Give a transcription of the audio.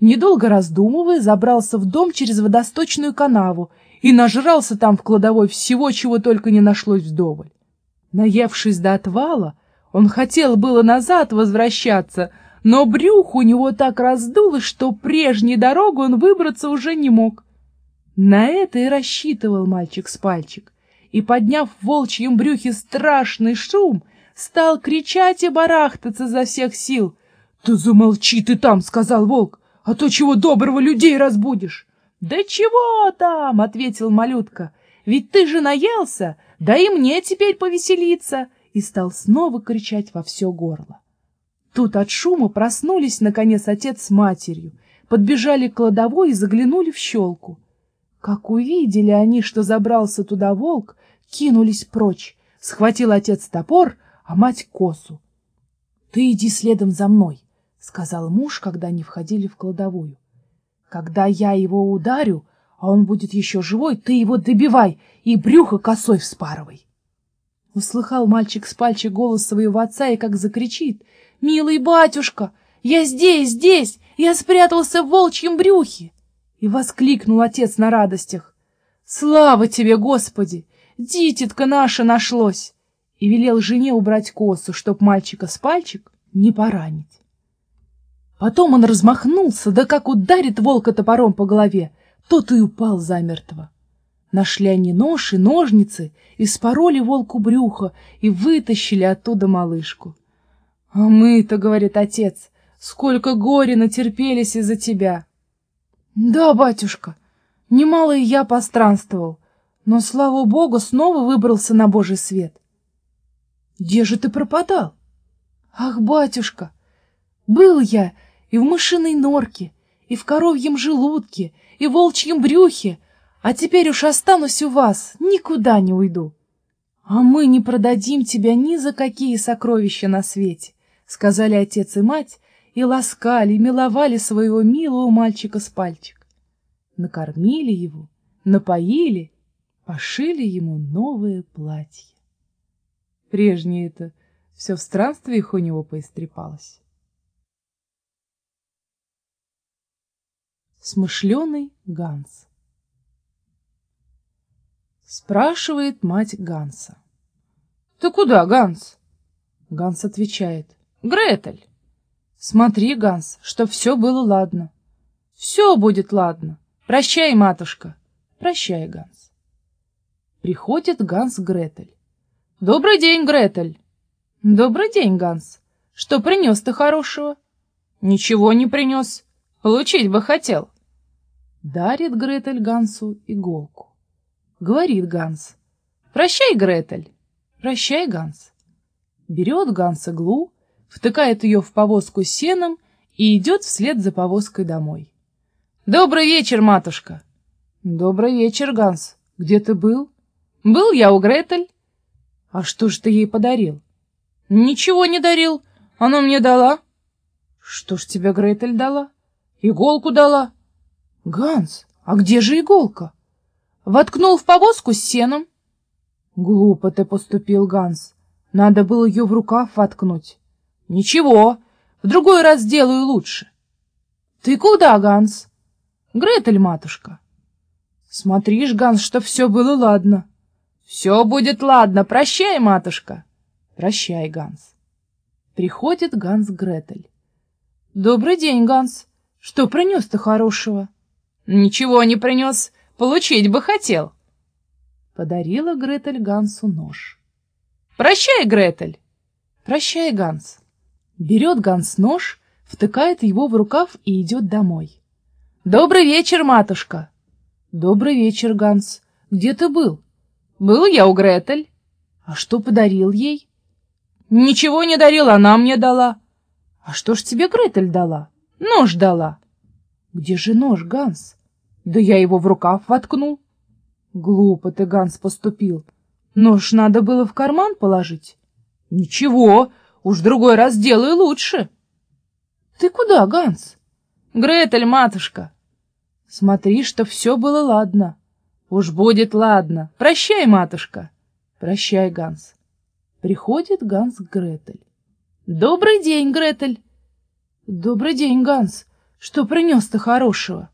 Недолго раздумывая, забрался в дом через водосточную канаву и нажрался там в кладовой всего, чего только не нашлось вдоволь. Наевшись до отвала, он хотел было назад возвращаться, но брюх у него так раздулось, что прежней дорогу он выбраться уже не мог. На это и рассчитывал мальчик с пальчик, и, подняв в волчьем брюхе страшный шум, стал кричать и барахтаться за всех сил. — Да замолчи ты там, — сказал волк, — а то чего доброго людей разбудишь. — Да чего там, — ответил малютка, — ведь ты же наелся, да и мне теперь повеселиться, и стал снова кричать во все горло. Тут от шума проснулись, наконец, отец с матерью, подбежали к кладовой и заглянули в щелку. Как увидели они, что забрался туда волк, кинулись прочь. Схватил отец топор, а мать косу. — Ты иди следом за мной, — сказал муж, когда они входили в кладовую. — Когда я его ударю, а он будет еще живой, ты его добивай и брюхо косой вспарывай. Услыхал мальчик с пальчик голос своего отца и как закричит. — Милый батюшка, я здесь, здесь, я спрятался в волчьем брюхе! И воскликнул отец на радостях. «Слава тебе, Господи! Дитятка наша нашлось!» И велел жене убрать косу, чтоб мальчика с пальчик не поранить. Потом он размахнулся, да как ударит волка топором по голове, тот и упал замертво. Нашли они нож и ножницы, и спороли волку брюхо, и вытащили оттуда малышку. — А мы-то, — говорит отец, — сколько горя натерпелись из-за тебя. Да, батюшка, немало и я постранствовал, но, слава богу, снова выбрался на Божий свет. Где же ты пропадал? Ах, батюшка, был я и в мышиной норке, и в коровьем желудке, и в волчьем брюхе, а теперь уж останусь у вас, никуда не уйду. А мы не продадим тебя ни за какие сокровища на свете, — сказали отец и мать, и ласкали, миловали своего милого мальчика с пальчик. Накормили его, напоили, пошили ему новое платье. Прежнее это все в странствиях у него поистрепалось. Смышленый Ганс Спрашивает мать Ганса. — Ты куда, Ганс? Ганс отвечает. — Гретель. Смотри, Ганс, чтоб все было ладно. Все будет ладно. Прощай, матушка. Прощай, Ганс. Приходит Ганс к Гретель. Добрый день, Гретель. Добрый день, Ганс. Что принес ты хорошего? Ничего не принес. Получить бы хотел. Дарит Гретель Гансу иголку. Говорит Ганс. Прощай, Гретель. Прощай, Ганс. Берет Ганс иглу, втыкает ее в повозку с сеном и идет вслед за повозкой домой. «Добрый вечер, матушка!» «Добрый вечер, Ганс. Где ты был?» «Был я у Гретель». «А что ж ты ей подарил?» «Ничего не дарил. Она мне дала». «Что ж тебе Гретель дала?» «Иголку дала». «Ганс, а где же иголка?» «Воткнул в повозку с сеном». «Глупо ты поступил, Ганс. Надо было ее в рукав воткнуть». Ничего, в другой раз сделаю лучше. Ты куда, Ганс? Гретель, матушка. Смотри ж, Ганс, чтоб все было ладно. Все будет ладно. Прощай, матушка. Прощай, Ганс. Приходит Ганс к Гретель. Добрый день, Ганс. Что принес ты хорошего? Ничего не принес. Получить бы хотел. Подарила Гретель Гансу нож. Прощай, Гретель. Прощай, Ганс. Берет Ганс нож, втыкает его в рукав и идет домой. «Добрый вечер, матушка!» «Добрый вечер, Ганс. Где ты был?» «Был я у Гретель». «А что подарил ей?» «Ничего не дарил, она мне дала». «А что ж тебе Гретель дала?» «Нож дала». «Где же нож, Ганс?» «Да я его в рукав воткнул». «Глупо ты, Ганс, поступил. Нож надо было в карман положить». «Ничего, Уж другой раз сделаю лучше. Ты куда, Ганс? Гретель, матушка. Смотри, что все было ладно. Уж будет ладно. Прощай, матушка. Прощай, Ганс. Приходит Ганс к Гретель. Добрый день, Гретель. Добрый день, Ганс. Что принес-то хорошего?